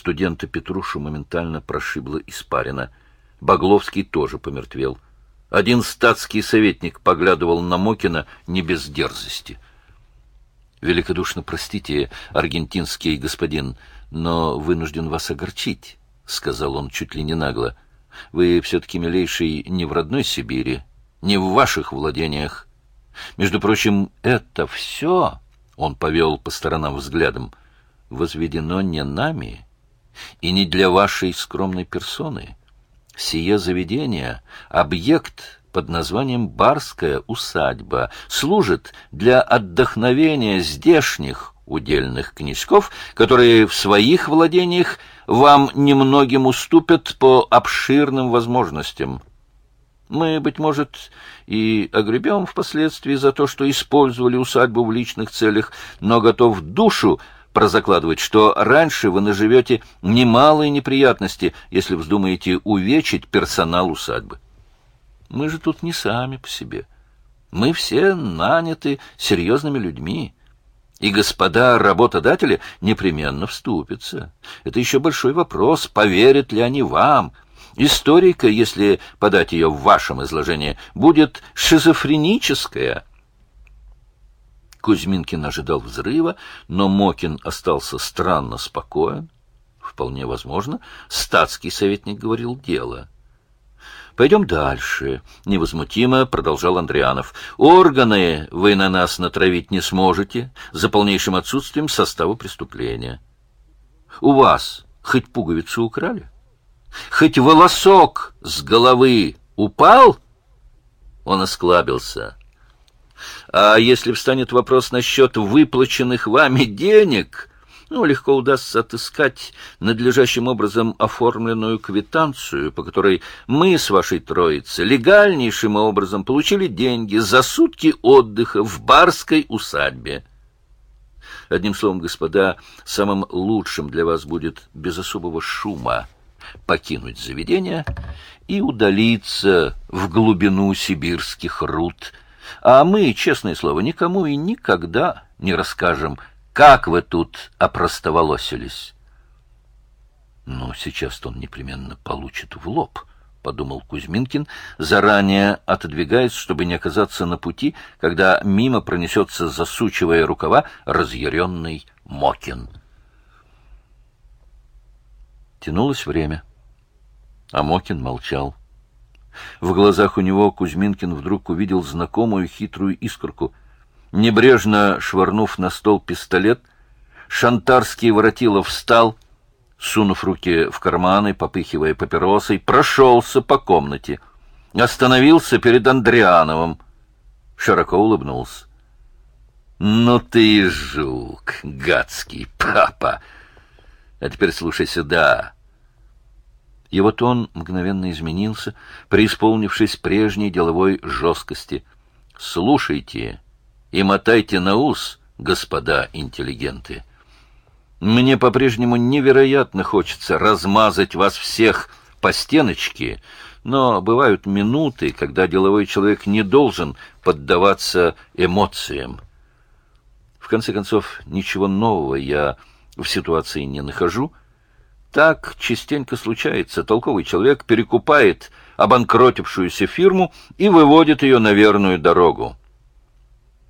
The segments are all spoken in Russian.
Студента Петрушу моментально прошибло испарина. Багловский тоже помертвел. Один статский советник поглядывал на Мокина не без дерзости. «Великодушно простите, аргентинский господин, но вынужден вас огорчить», — сказал он чуть ли не нагло. «Вы все-таки, милейший, не в родной Сибири, не в ваших владениях. Между прочим, это все...» — он повел по сторонам взглядом — возведено не нами и не для вашей скромной персоны. Сие заведение — объект под названием «Барская усадьба», служит для отдохновения здешних удельных князьков, которые в своих владениях вам немногим уступят по обширным возможностям. Мы, быть может, и огребем впоследствии за то, что использовали усадьбу в личных целях, но готов душу прозакладывать, что раньше вы наживете немалые неприятности, если вздумаете увечить персонал усадьбы. Мы же тут не сами по себе. Мы все наняты серьезными людьми. И господа работодатели непременно вступятся. Это еще большой вопрос, поверят ли они вам. Историка, если подать ее в вашем изложении, будет шизофреническая – Кузьминкин ожидал взрыва, но Мокин остался странно спокоен. Вполне возможно, статский советник говорил дело. «Пойдем дальше», — невозмутимо продолжал Андрианов. «Органы вы на нас натравить не сможете за полнейшим отсутствием состава преступления. У вас хоть пуговицу украли? Хоть волосок с головы упал?» Он осклабился. А если встанет вопрос насчет выплаченных вами денег, ну, легко удастся отыскать надлежащим образом оформленную квитанцию, по которой мы с вашей троицей легальнейшим образом получили деньги за сутки отдыха в барской усадьбе. Одним словом, господа, самым лучшим для вас будет без особого шума покинуть заведение и удалиться в глубину сибирских руд — а мы, честное слово, никому и никогда не расскажем, как вы тут опростоволосились. Ну, сейчас-то он непременно получит в лоб, — подумал Кузьминкин, заранее отодвигаясь, чтобы не оказаться на пути, когда мимо пронесется, засучивая рукава, разъяренный Мокин. Тянулось время, а Мокин молчал. В глазах у него Кузьминкин вдруг увидел знакомую хитрую искорку. Небрежно швырнув на стол пистолет, Шантарский воротило встал, сунув руки в карманы, попыхивая папиросой, прошелся по комнате, остановился перед Андриановым, широко улыбнулся. «Ну ты жук, гадский папа! А теперь слушай сюда!» Его тон мгновенно изменился, преисполнившись прежней деловой жесткости. «Слушайте и мотайте на ус, господа интеллигенты. Мне по-прежнему невероятно хочется размазать вас всех по стеночке, но бывают минуты, когда деловой человек не должен поддаваться эмоциям. В конце концов, ничего нового я в ситуации не нахожу, так частенько случается. Толковый человек перекупает обанкротившуюся фирму и выводит ее на верную дорогу.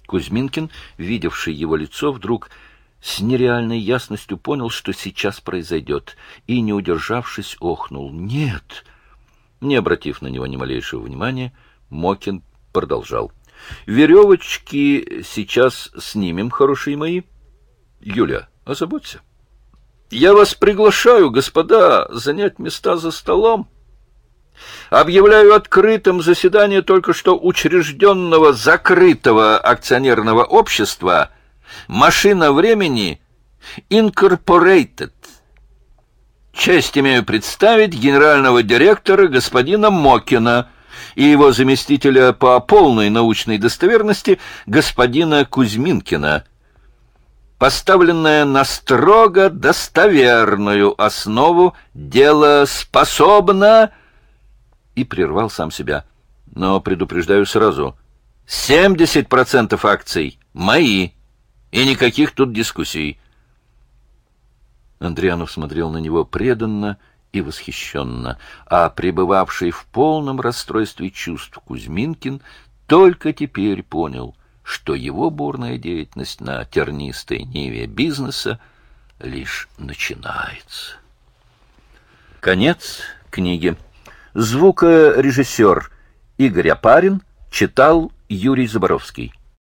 Кузьминкин, видевший его лицо, вдруг с нереальной ясностью понял, что сейчас произойдет, и, не удержавшись, охнул. «Нет!» Не обратив на него ни малейшего внимания, Мокин продолжал. «Веревочки сейчас снимем, хорошие мои. Юля, озаботься». Я вас приглашаю, господа, занять места за столом. Объявляю открытым заседание только что учрежденного закрытого акционерного общества «Машина времени Incorporated». Честь имею представить генерального директора господина Мокина и его заместителя по полной научной достоверности господина Кузьминкина – поставленное на строго достоверную основу, дело способно...» И прервал сам себя. «Но предупреждаю сразу, 70% акций мои, и никаких тут дискуссий». Андрианов смотрел на него преданно и восхищенно, а пребывавший в полном расстройстве чувств Кузьминкин только теперь понял, что его бурная деятельность на тернистой ниве бизнеса лишь начинается. Конец книги. Звукорежиссер Игорь Апарин читал Юрий Заборовский.